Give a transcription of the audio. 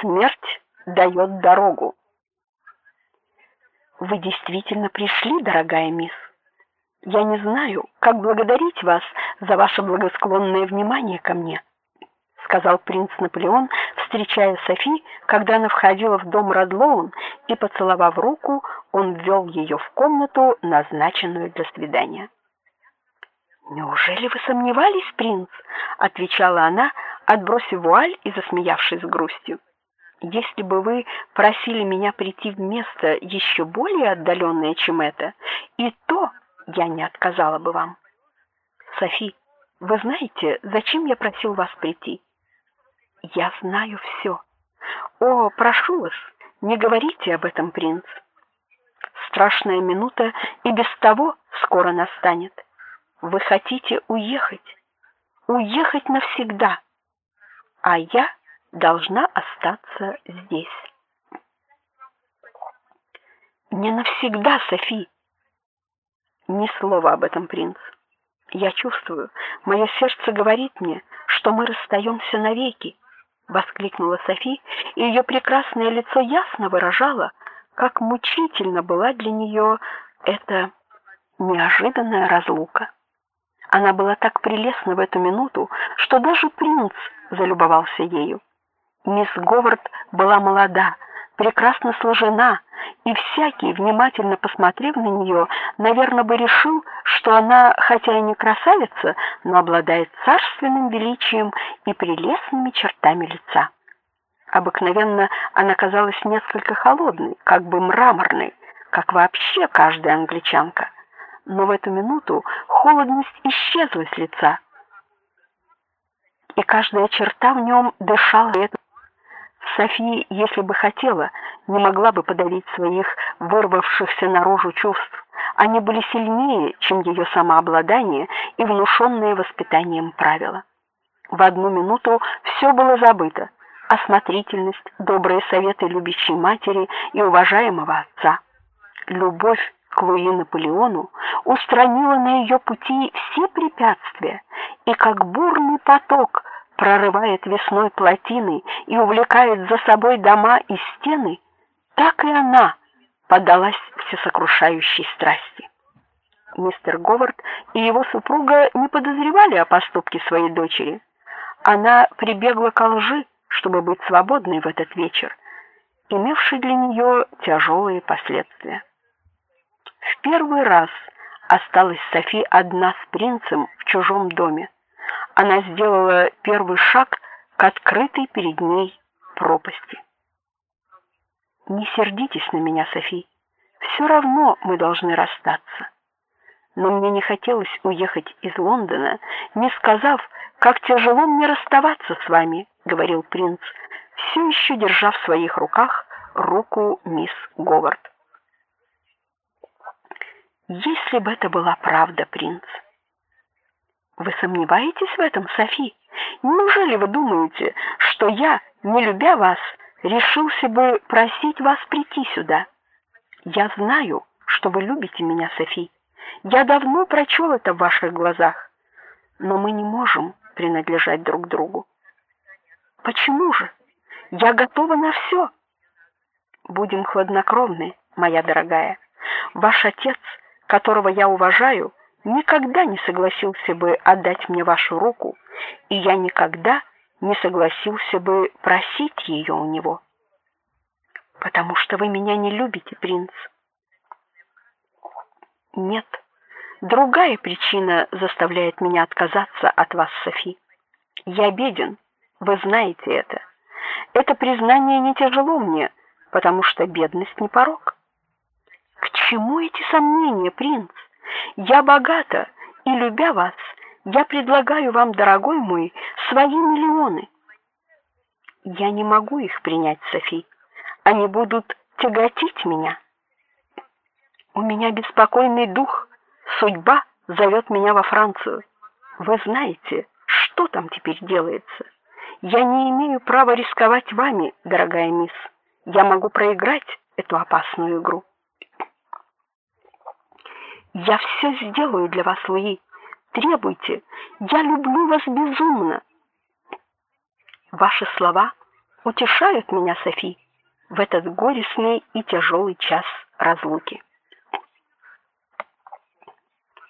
смерть дает дорогу. Вы действительно пришли, дорогая мисс. Я не знаю, как благодарить вас за ваше благосклонное внимание ко мне, сказал принц Наполеон, встречая Софи, когда она входила в дом Радлоун, и поцеловав руку, он ввел ее в комнату, назначенную для свидания. Неужели вы сомневались, принц? отвечала она, отбросив вуаль и засмеявшись с грустью. Если бы вы просили меня прийти в место еще более отдаленное, чем это, и то я не отказала бы вам. Софи, вы знаете, зачем я просил вас прийти? Я знаю все. О, прошу вас, не говорите об этом, принц. Страшная минута и без того скоро настанет. Вы хотите уехать, уехать навсегда, а я должна остаться здесь. Не навсегда, Софи. Ни слова об этом, принц. Я чувствую, мое сердце говорит мне, что мы расстаемся навеки, воскликнула Софи, и ее прекрасное лицо ясно выражало, как мучительно была для нее эта неожиданная разлука. Она была так прелестна в эту минуту, что даже принц залюбовался ею. Мисс Говард была молода, прекрасно сложена, и всякий, внимательно посмотрев на нее, наверное бы решил, что она, хотя и не красавица, но обладает царственным величием и прелестными чертами лица. Обыкновенно она казалась несколько холодной, как бы мраморной, как вообще каждая англичанка. Но в эту минуту холодность исчезла с лица, и каждая черта в нем дышала София, если бы хотела, не могла бы подавить своих вырвавшихся наружу чувств. Они были сильнее, чем ее самообладание и внушенные воспитанием правила. В одну минуту все было забыто: осмотрительность, добрые советы любящей матери и уважаемого отца. Любовь к Луи Наполеону устранила на ее пути все препятствия, и как бурный поток прорывает весной плотины и увлекает за собой дома и стены, так и она поддалась всесокрушающей страсти. Мистер Говард и его супруга не подозревали о поступке своей дочери. Она прибегла к лжи, чтобы быть свободной в этот вечер, имевший для нее тяжелые последствия. В первый раз осталась Софи одна с принцем в чужом доме она сделала первый шаг к открытой перед ней пропасти. Не сердитесь на меня, Софи. Все равно мы должны расстаться. Но мне не хотелось уехать из Лондона, не сказав, как тяжело мне расставаться с вами, говорил принц, все еще держа в своих руках руку мисс Говард. Если бы это была правда, принц, вы сомневаетесь в этом, Софи? Неужели вы думаете, что я, не любя вас, решился бы просить вас прийти сюда? Я знаю, что вы любите меня, Софи. Я давно прочел это в ваших глазах. Но мы не можем принадлежать друг другу. Почему же? Я готова на все. Будем хладнокровны, моя дорогая. Ваш отец, которого я уважаю, никогда не согласился бы отдать мне вашу руку, и я никогда не согласился бы просить ее у него. Потому что вы меня не любите, принц. Нет. Другая причина заставляет меня отказаться от вас, Софи. Я беден, вы знаете это. Это признание не тяжело мне, потому что бедность не порок. К чему эти сомнения, принц? Я богата, и любя вас, я предлагаю вам, дорогой мой, свои миллионы. Я не могу их принять, Софи. Они будут тяготить меня. У меня беспокойный дух. Судьба зовет меня во Францию. Вы знаете, что там теперь делается? Я не имею права рисковать вами, дорогая мисс. Я могу проиграть эту опасную игру. Я все сделаю для вас, Луи. Требуйте. Я люблю вас безумно. Ваши слова утешают меня, Софи, в этот горестный и тяжелый час разлуки.